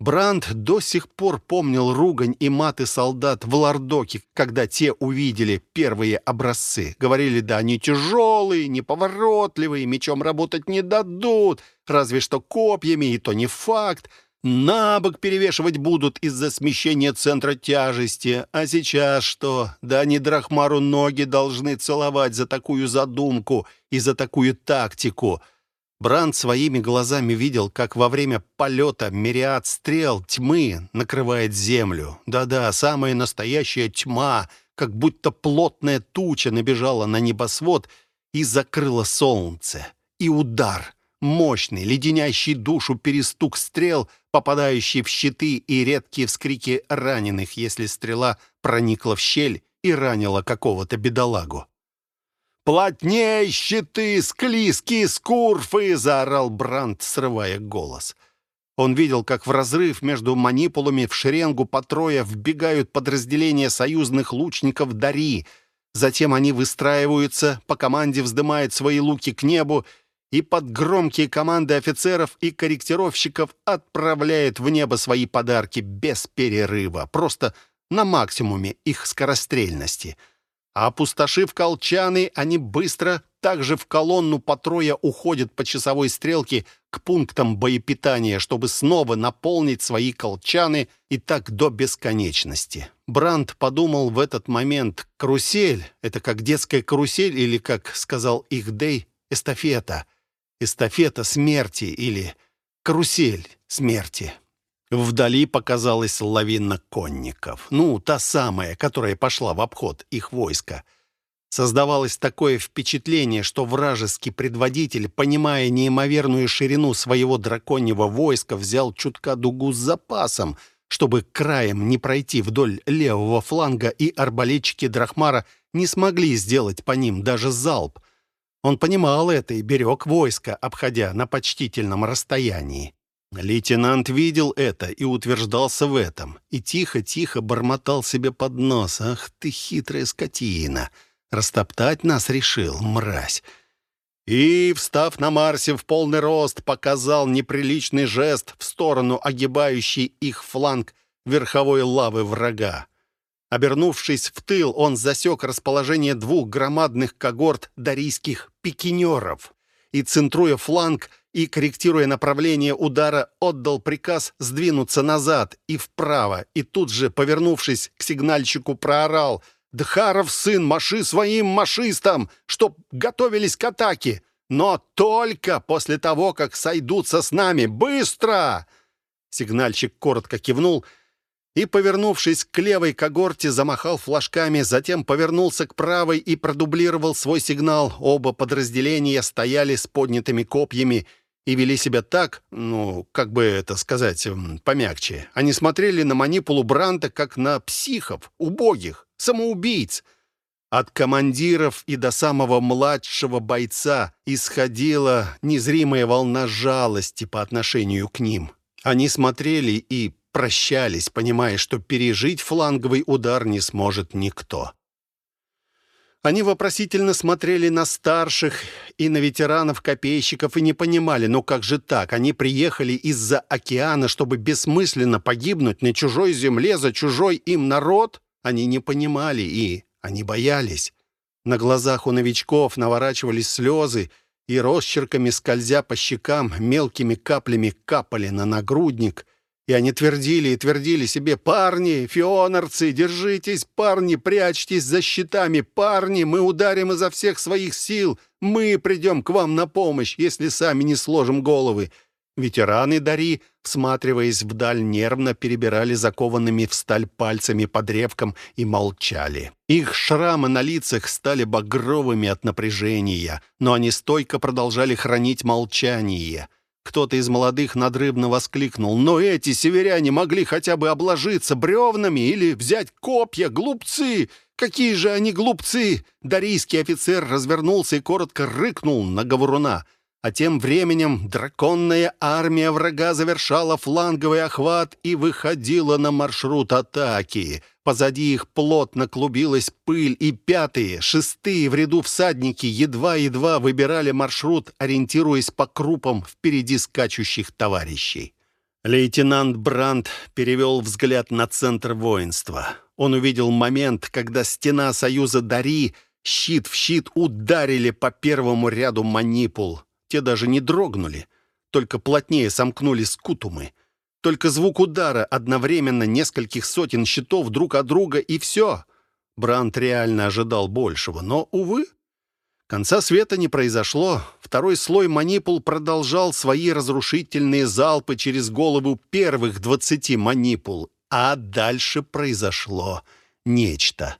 Бранд до сих пор помнил ругань и маты солдат в Лардоке, когда те увидели первые образцы. Говорили, да они тяжелые, неповоротливые, мечом работать не дадут, разве что копьями, и то не факт на бок перевешивать будут из-за смещения центра тяжести. А сейчас что? Да они Драхмару ноги должны целовать за такую задумку и за такую тактику. Бранд своими глазами видел, как во время полета мириад стрел тьмы накрывает землю. Да-да, самая настоящая тьма, как будто плотная туча набежала на небосвод и закрыла солнце. И удар — Мощный, леденящий душу перестук стрел, попадающий в щиты и редкие вскрики раненых, если стрела проникла в щель и ранила какого-то бедолагу. «Плотней щиты, склизкие скурфы!» — заорал Бранд, срывая голос. Он видел, как в разрыв между манипулами в шеренгу по трое вбегают подразделения союзных лучников Дари. Затем они выстраиваются, по команде вздымают свои луки к небу и под громкие команды офицеров и корректировщиков отправляет в небо свои подарки без перерыва, просто на максимуме их скорострельности. А опустошив колчаны, они быстро, также в колонну по трое уходят по часовой стрелке к пунктам боепитания, чтобы снова наполнить свои колчаны и так до бесконечности. Бранд подумал в этот момент, карусель — это как детская карусель или, как сказал Ихдей, эстафета — эстафета смерти или карусель смерти. Вдали показалась лавина конников. Ну, та самая, которая пошла в обход их войска. Создавалось такое впечатление, что вражеский предводитель, понимая неимоверную ширину своего драконьего войска, взял чутка дугу с запасом, чтобы краем не пройти вдоль левого фланга, и арбалетчики Драхмара не смогли сделать по ним даже залп — он понимал это и берег войско, обходя на почтительном расстоянии. Лейтенант видел это и утверждался в этом, и тихо-тихо бормотал себе под нос. «Ах ты хитрая скотина! Растоптать нас решил, мразь!» И, встав на Марсе в полный рост, показал неприличный жест в сторону огибающей их фланг верховой лавы врага. Обернувшись в тыл, он засек расположение двух громадных когорт дарийских пикинеров и, центруя фланг и корректируя направление удара, отдал приказ сдвинуться назад и вправо, и тут же, повернувшись к сигнальщику, проорал «Дхаров сын, маши своим машистам, чтоб готовились к атаке, но только после того, как сойдутся с нами! Быстро!» Сигнальщик коротко кивнул — и, повернувшись к левой когорте, замахал флажками, затем повернулся к правой и продублировал свой сигнал. Оба подразделения стояли с поднятыми копьями и вели себя так, ну, как бы это сказать, помягче. Они смотрели на манипулу Бранта, как на психов, убогих, самоубийц. От командиров и до самого младшего бойца исходила незримая волна жалости по отношению к ним. Они смотрели и прощались, понимая, что пережить фланговый удар не сможет никто. Они вопросительно смотрели на старших и на ветеранов-копейщиков и не понимали, ну как же так? Они приехали из-за океана, чтобы бессмысленно погибнуть на чужой земле за чужой им народ? Они не понимали и они боялись. На глазах у новичков наворачивались слезы, и росчерками, скользя по щекам, мелкими каплями капали на нагрудник — и они твердили и твердили себе «Парни, фионарцы, держитесь, парни, прячьтесь за щитами, парни, мы ударим изо всех своих сил, мы придем к вам на помощь, если сами не сложим головы». Ветераны Дари, всматриваясь вдаль, нервно перебирали закованными в сталь пальцами под древком и молчали. Их шрамы на лицах стали багровыми от напряжения, но они стойко продолжали хранить молчание — кто-то из молодых надрывно воскликнул. «Но эти северяне могли хотя бы обложиться бревнами или взять копья, глупцы! Какие же они глупцы!» Дарийский офицер развернулся и коротко рыкнул на говоруна. А тем временем драконная армия врага завершала фланговый охват и выходила на маршрут атаки. Позади их плотно клубилась пыль, и пятые, шестые в ряду всадники едва-едва выбирали маршрут, ориентируясь по крупам впереди скачущих товарищей. Лейтенант Брандт перевел взгляд на центр воинства. Он увидел момент, когда стена Союза Дари щит в щит ударили по первому ряду манипул. Те даже не дрогнули, только плотнее сомкнули скутумы. Только звук удара одновременно нескольких сотен щитов друг от друга, и все. Брант реально ожидал большего, но, увы, конца света не произошло. Второй слой манипул продолжал свои разрушительные залпы через голову первых двадцати манипул. А дальше произошло нечто.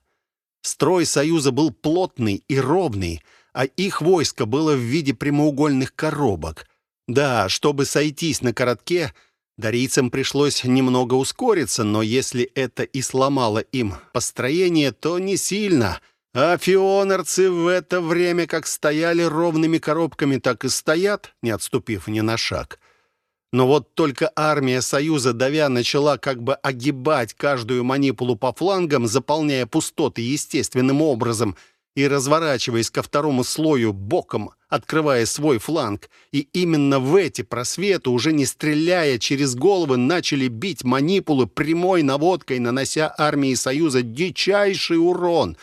Строй Союза был плотный и ровный, а их войско было в виде прямоугольных коробок. Да, чтобы сойтись на коротке, дарийцам пришлось немного ускориться, но если это и сломало им построение, то не сильно. А фионерцы в это время как стояли ровными коробками, так и стоят, не отступив ни на шаг. Но вот только армия Союза, давя, начала как бы огибать каждую манипулу по флангам, заполняя пустоты естественным образом — и, разворачиваясь ко второму слою боком, открывая свой фланг, и именно в эти просветы, уже не стреляя через головы, начали бить манипулы прямой наводкой, нанося армии Союза дичайший урон.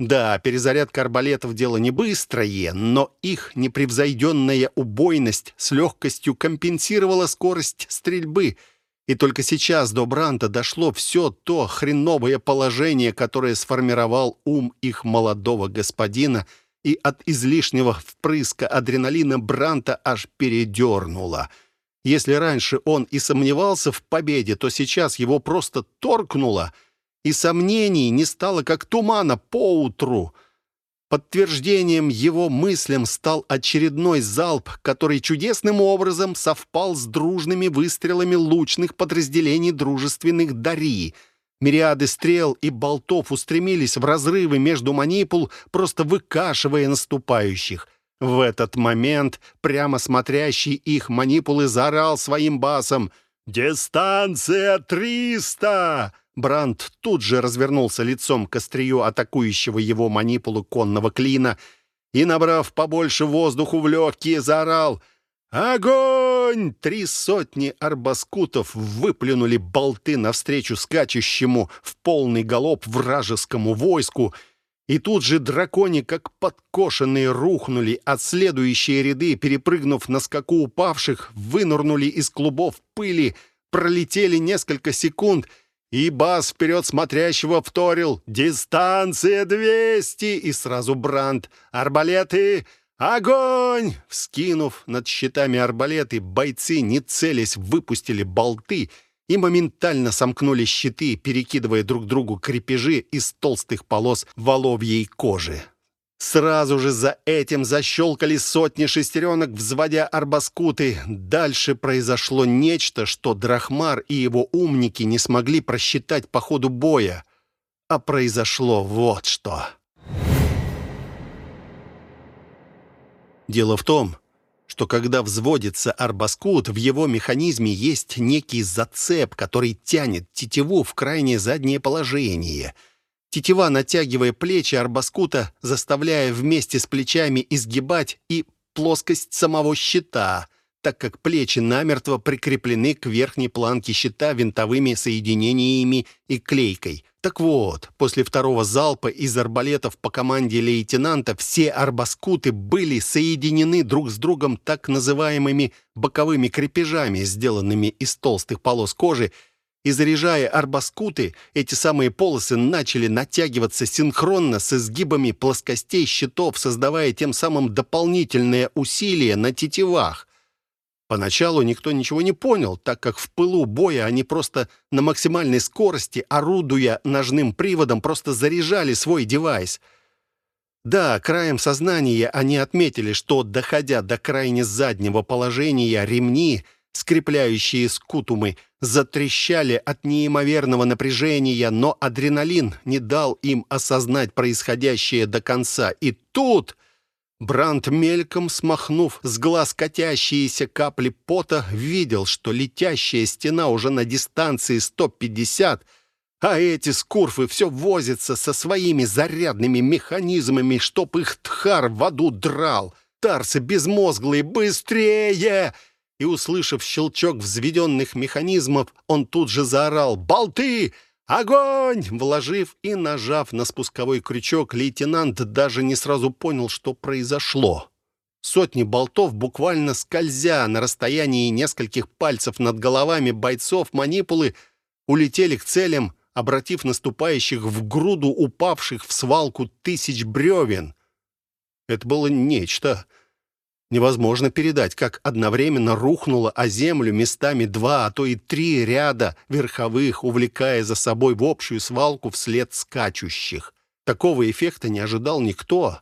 Да, перезарядка арбалетов — дело не быстрое, но их непревзойденная убойность с легкостью компенсировала скорость стрельбы — и только сейчас до Бранта дошло все то хреновое положение, которое сформировал ум их молодого господина, и от излишнего впрыска адреналина Бранта аж передернуло. Если раньше он и сомневался в победе, то сейчас его просто торкнуло, и сомнений не стало, как тумана поутру — Подтверждением его мыслям стал очередной залп, который чудесным образом совпал с дружными выстрелами лучных подразделений дружественных Дари. Мириады стрел и болтов устремились в разрывы между манипул, просто выкашивая наступающих. В этот момент прямо смотрящий их манипулы заорал своим басом «Дистанция триста!» Бранд тут же развернулся лицом к острию атакующего его манипулу конного клина и, набрав побольше воздуху в легкие, заорал «Огонь!» Три сотни арбаскутов выплюнули болты навстречу скачущему в полный галоп вражескому войску, и тут же дракони, как подкошенные, рухнули, а следующие ряды, перепрыгнув на скаку упавших, вынырнули из клубов пыли, пролетели несколько секунд, и бас вперед смотрящего вторил «Дистанция 200!» и сразу Бранд «Арбалеты!» «Огонь!» Вскинув над щитами арбалеты, бойцы, не целясь, выпустили болты и моментально сомкнули щиты, перекидывая друг другу крепежи из толстых полос воловьей кожи. Сразу же за этим защелкали сотни шестеренок, взводя арбаскуты. Дальше произошло нечто, что Драхмар и его умники не смогли просчитать по ходу боя. А произошло вот что. Дело в том, что когда взводится арбаскут, в его механизме есть некий зацеп, который тянет тетиву в крайнее заднее положение. Тетива, натягивая плечи арбаскута, заставляя вместе с плечами изгибать и плоскость самого щита, так как плечи намертво прикреплены к верхней планке щита винтовыми соединениями и клейкой. Так вот, после второго залпа из арбалетов по команде лейтенанта все арбаскуты были соединены друг с другом так называемыми боковыми крепежами, сделанными из толстых полос кожи, и заряжая арбаскуты, эти самые полосы начали натягиваться синхронно с изгибами плоскостей щитов, создавая тем самым дополнительное усилие на тетивах. Поначалу никто ничего не понял, так как в пылу боя они просто на максимальной скорости, орудуя ножным приводом, просто заряжали свой девайс. Да, краем сознания они отметили, что, доходя до крайне заднего положения, ремни, скрепляющие скутумы, затрещали от неимоверного напряжения, но адреналин не дал им осознать происходящее до конца. И тут... Бранд мельком, смахнув с глаз катящиеся капли пота, видел, что летящая стена уже на дистанции 150, а эти скурфы все возятся со своими зарядными механизмами, чтоб их Тхар в аду драл. Тарсы безмозглые, быстрее! И, услышав щелчок взведенных механизмов, он тут же заорал «Болты! «Огонь!» Вложив и нажав на спусковой крючок, лейтенант даже не сразу понял, что произошло. Сотни болтов, буквально скользя на расстоянии нескольких пальцев над головами бойцов манипулы, улетели к целям, обратив наступающих в груду упавших в свалку тысяч бревен. Это было нечто — Невозможно передать, как одновременно рухнуло о землю местами два, а то и три ряда верховых, увлекая за собой в общую свалку вслед скачущих. Такого эффекта не ожидал никто.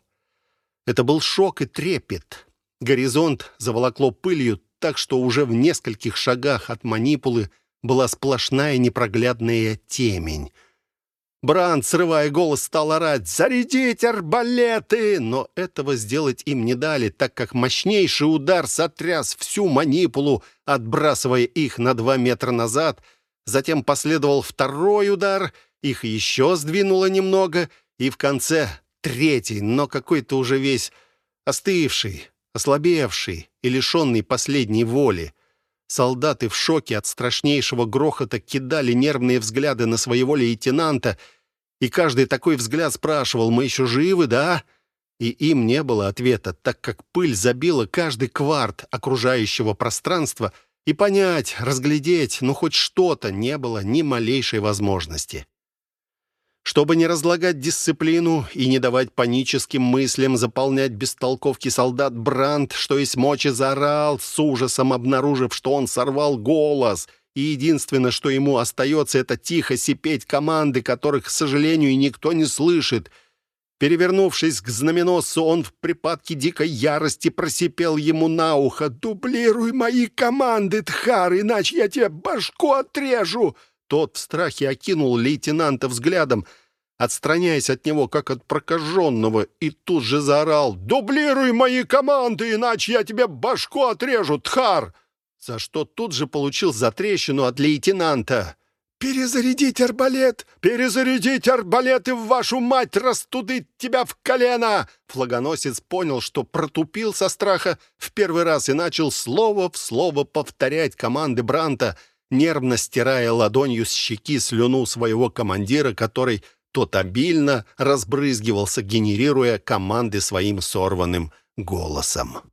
Это был шок и трепет. Горизонт заволокло пылью так, что уже в нескольких шагах от манипулы была сплошная непроглядная темень. Бранд, срывая голос, стал орать «Зарядить арбалеты!» Но этого сделать им не дали, так как мощнейший удар сотряс всю манипулу, отбрасывая их на два метра назад. Затем последовал второй удар, их еще сдвинуло немного, и в конце третий, но какой-то уже весь остывший, ослабевший и лишенный последней воли. Солдаты в шоке от страшнейшего грохота кидали нервные взгляды на своего лейтенанта, и каждый такой взгляд спрашивал, мы еще живы, да? И им не было ответа, так как пыль забила каждый кварт окружающего пространства, и понять, разглядеть, ну хоть что-то не было ни малейшей возможности. Чтобы не разлагать дисциплину и не давать паническим мыслям заполнять бестолковки солдат, Бранд, что есть мочи, заорал, с ужасом обнаружив, что он сорвал голос, и единственное, что ему остается, это тихо сипеть команды, которых, к сожалению, никто не слышит. Перевернувшись к знаменосцу, он в припадке дикой ярости просипел ему на ухо «Дублируй мои команды, Тхар, иначе я тебе башку отрежу!» Тот в страхе окинул лейтенанта взглядом, отстраняясь от него, как от прокаженного, и тут же заорал «Дублируй мои команды, иначе я тебе башку отрежу, Тхар!» За что тут же получил затрещину от лейтенанта. «Перезарядить арбалет! Перезарядить арбалет и в вашу мать растудыть тебя в колено!» Флагоносец понял, что протупил со страха в первый раз и начал слово в слово повторять команды Бранта, нервно стирая ладонью с щеки слюну своего командира, который тот обильно разбрызгивался, генерируя команды своим сорванным голосом.